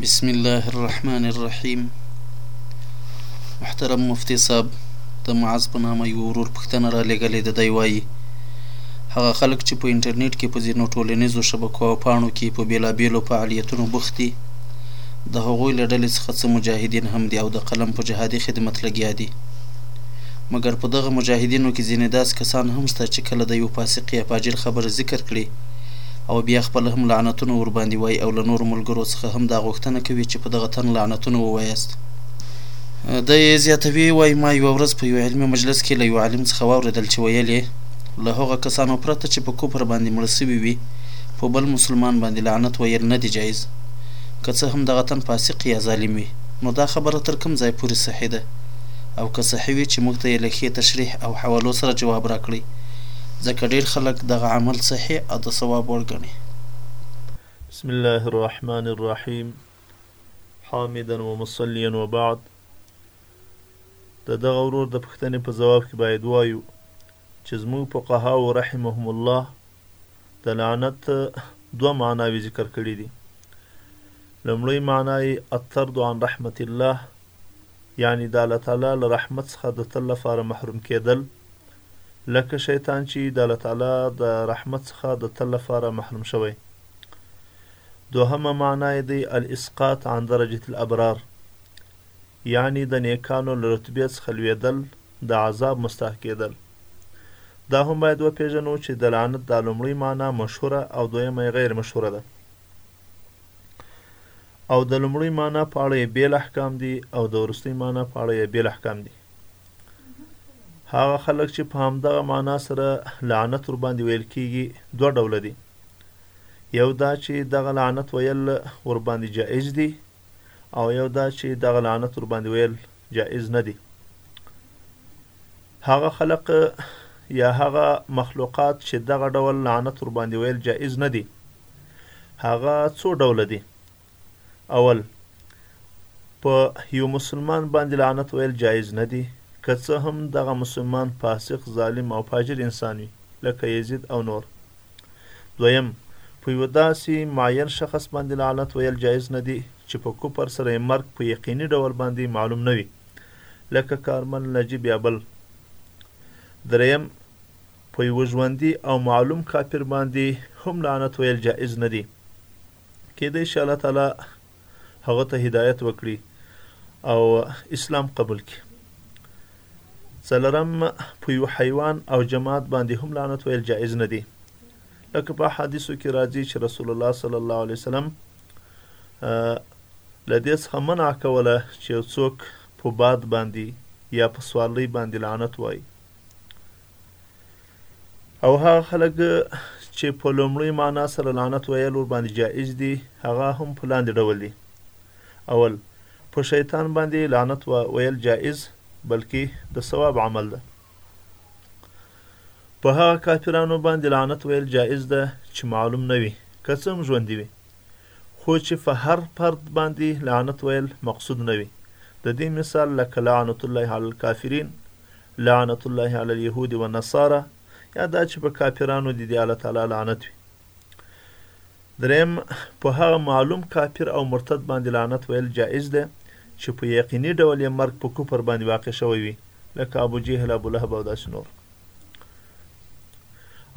بسم الله الرحمن الرحیم محترم مفتی صاحب د معاذ په نامه یو ورور پوښتنه را لېږلې ده دی وایي هغه خلک چې په انټرنیټ کې په ځینو ټولنیزو شبکو او پاڼو کې په بېلابېلو فعالیتونو بوخت دي د هغوی له ډلې څخه څه مجاهدین هم دي او د قلم په جهادي خدمت لګیا دي مګر په دغه مجاهدینو کې ځینې داسې کسان هم شته چې کله د یو فاسق یا فاجر خبره ذکر کړي او بیا خپله هم لعنتونه ورباندې وایي او له نورو ملګرو څخه هم دا غوښتنه کوي چې په دغه تن لعنتونه ووایاست. دی زیاتوي، وایي، ما یوه ورځ په یو علمي مجلس کې له یوه عالم څخه واورېدل چې ویل یې، له هغه کسانو پرته چې په کفر باندې مړه شوي وي، په بل مسلمان باندې لعنت ویل نه دي جایز، که څه هم دغه تن فاسق یا ظالم وي. نو دا خبره تر کوم ځایه پورې صحیح ده؟ او که صحیح وي چې موږ ته یې له ښې تشریح او حوالو سره جواب راکړئ. ځکه ډېر خلک دغه عمل صحیح او د ثواب وړ ګڼي. بسم الله الرحمن الرحيم حامدا ومصليا وبعد د دغه ورور د پوښتنې په ځواب کې باید وایو چې زموږ فقهاو رحمهم الله د لعنت دوه معناوې ذکر کړې دي لومړۍ معنا یې الطرد عن رحمت الله یعنی د الله تعالی له رحمت څخه د تل لپاره محروم کېدل لکه شیطان چی د الله تعالی د رحمت څخه د تل لپاره محروم شوی. دوهمه معنی یې دی الاسقاط عن درجة الابرار یعنی د نیکانو له رتبې څخه لویدل د عذاب مستحق کیدل. دا هم باید وپیژنو چی د لعنت دا لومړۍ معنی مشهوره او دویمه یې غیر مشهوره ده. او د لومړۍ معنی په اړه یې بیل احکام دي او د وروستۍ معنی په اړه یې بیل احکام دي. هغه خلک چې په همدغه معنا سره لعنت ورباندې ویل کېږي دوه ډوله دي یو دا چې دغه لعنت ویل ورباندې جائز دي او یو دا چې دغه لعنت ورباندې ویل جائز نه دي هغه خلق یا هغه مخلوقات چې دغه ډول لعنت ورباندې ویل جائز نه دي هغه څو ډوله دي اول، په يو مسلمان باندې لعنت ويل جائز نه دي، که څه هم دغه مسلمان فاسق، ظالم او فاجر انسان وي، لکه يزيد او نور. دويم، په يو داسې معين شخص باندې لعنت ويل جائز نه دي، چې په کفر سره يې مرګ په يقيني ډول باندې معلوم نه وي، لکه کارمل نجيب يا بل. دريم، په يوه ژوندي او معلوم کافر باندې هم لعنت ويل جائز نه دي، کیدای شي الله تعالی هغه ته هدایت وکړي او اسلام قبول کړي څلرم په یو حیوان او جماعت باندې هم لعنت ویل جایز نه دي لکه په حدیثو کې راځي چې رسول الله صلی الله علیه وسلم له دې څخه منع کوله چې یو څوک په باد باندې یا په سوارلۍ باندې لعنت وایي او هغه خلک چې په لومړۍ معنا سره لعنت ویل ورباندې جائز دي هغه هم په لاندې ډول دي اول په شیطان باندې لعنت ویل جائز بلکې د ثواب عمل ده په هغه کافرانو باندې لعنت ویل جائز ده چې معلوم نه وي که څه هم ژوندي وي خو چې فه هر فرد باندې لعنت ویل مقصود نه وي د دې مثال لکه لعنت الله علی الکافرین لعنت الله علی الیهود و نصارا یا دا چې په کافرانو دې دې الله تعالی لعنت وي دریم په هغه معلوم کافر او مرتد باندې لعنت ویل جائز ده چې په یقیني ډول یې مرګ په کفر باندې واقع شوی وي لکه ابو جهل ابو لهب او داسې نور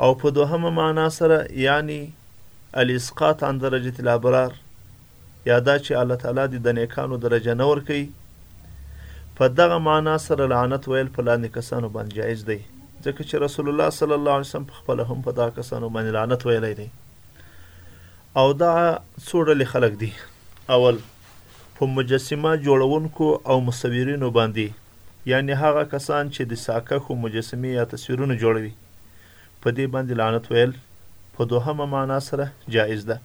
او په دوهمه معنا سره یعنی الاسقاط عن درجه الابرار یا دا چې الله تعالی دې د نیکانو درجه نه ورکوي په دغه معنا سره لعنت ویل په لاندې کسانو باندې جایز دی ځکه چې رسول الله صلی الله علیه وسلم په خپل هم په دغه کسانو باندې لعنت ویلی دی او دا څو ډلې خلک دي اول په مجسمه جوړونکو او مصورینو باندې یعنې هغه کسان چې د ساه کښو مجسمې یا تصویرونه جوړوي په دې باندې لعنت ویل په دوهمه معنا سره جائز ده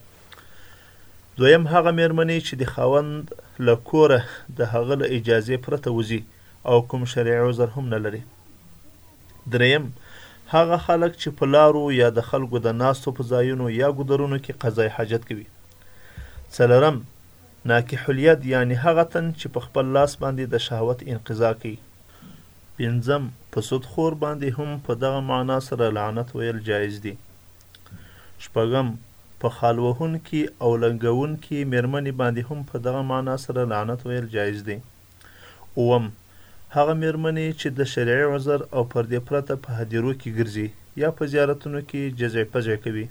دویم هغه میرمنې چې د خاوند له کوره د هغه له اجازې پرته وځي او کوم شرعي عذر هم نه لري دریم هغه خلک چې په لارو یا د خلکو د ناستو په ځایونو یا ګودرونو کې قضای حاجت کوي څلورم ناکح الید یعنی هغه تن چې په خپل لاس باندې د شهوت انقضا کوي. پنځم، په سود خور باندې هم په دغه معنا سره لعنت ویل جایز دي. شپږم، په خال وهونکي او لنګوونکي میرمنې باندې هم په دغه معنا سره لعنت ویل جایز دي. اووم، هغه میرمنې چې د شرعي عذر او پردې پرته په هدیرو کې ګرځي یا په زیارتونو کې جزع پزع کوي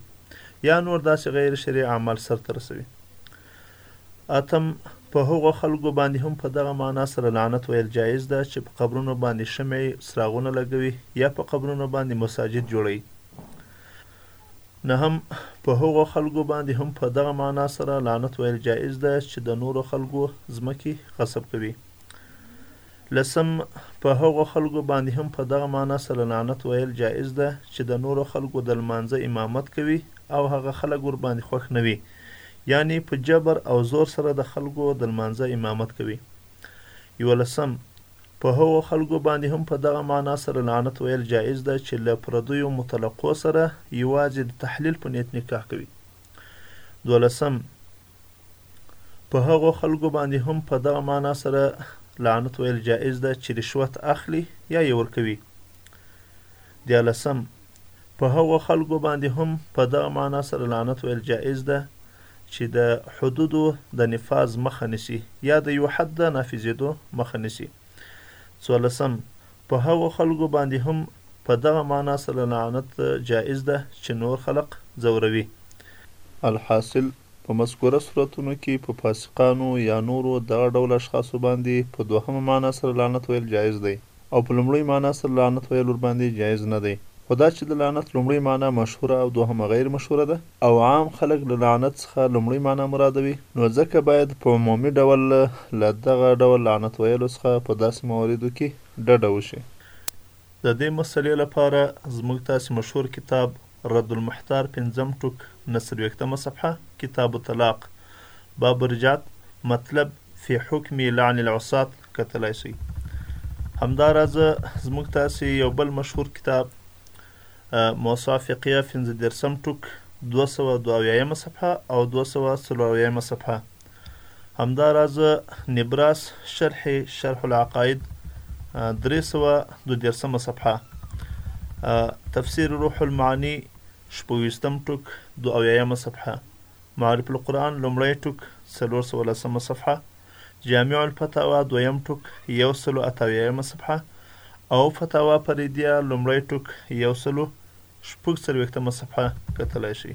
یا نور داسې غیر شرعي اعمال سرته رسوي. اتم، په هغو خلکو باندې هم په دغه معنی سره لعنت ویل جایز ده چې په قبرونو باندې شمعې، څراغونه، لګوي یا په قبرونو باندې مساجد جوړوي. نهم، په هغو خلکو باندې هم په دغه معنی سره لعنت ویل جایز ده چې د نورو خلکو ځمکې غصب کوي. لسم، په هغو خلکو باندې هم په دغه معنی سره لعنت ویل جائز ده چې د نورو خلکو د لمانځه امامت کوي او هغه خلک ورباندې خوښ نه وي یعنې په جبر او زور سره د خلکو د لمانځه امامت کوي. یولسم، په هغو خلکو باندې هم په دغه معنی سره لعنت ویل جائز ده چې له پردیو مطلقو سره یواځې د تحلیل په نیت نکاح کوي. دولسم، په هغو خلکو باندې هم په دغه معنا سره لعنت ویل جائز ده چې رشوت اخلي یا یې ورکوي دیالسم په هغو خلکو باندې هم په دغه معنا سره لعنت ویل جائز ده چې د حدودو د نفاذ مخه نیسي یا د یو حد د نافذېدو مخه نیسي څوارلسم په هغو خلکو باندې هم په دغه معنی سره لعنت جائز ده چې نور خلق ځوروي. الحاصل، په مذکوره سورتونو کې په فاسقانو یا نورو دغه ډول اشخاصو باندې په دوهمه معنی سره لعنت ویل جائز دی او په لومړۍ معنی سره لعنت ویل ورباندې جائز نه دی. خو دا چې د لعنت لومړۍ معنی مشهوره او دوهمه غیر مشهوره ده، او عام خلک له لعنت څخه لومړۍ معنی مرادوي، نو ځکه باید په عمومي ډول له دغه ډول لعنت ویلو څخه په داسې مواردو کې ډډه وشي. د دې مسئلې لپاره زموږ تاسې مشهور کتاب رد المحتار پنځم ټوک نه څلوېښتمه صفحه کتاب الطلاق باب رجعت مطلب فی حکم لعن العصاة کتلای شئ. همدا راز زموږ تاسې یو بل مشهور کتاب، موسا فقیه فنځه دېرسم ټوک دوه سوه دوه اویا یمه صفحه او دوه سوه څلور اویا یمه صفحه همدا راز نبراس شرح شرح العقاید درې سوه دوه دېرسمه صفحه تفسیر روح المعانی شپږ ویشتم ټوک دوه اویا یمه صفحه معارف القرآن لومړی ټوک څلور سوه لسمه صفحه جامع الفتاوی دویم ټوک یو سلو اتاویایمه صفحه او فتاوا فریدیه لومړی ټوک یو سلو شپږ څلوېښتمه صفحه کتلای شئ.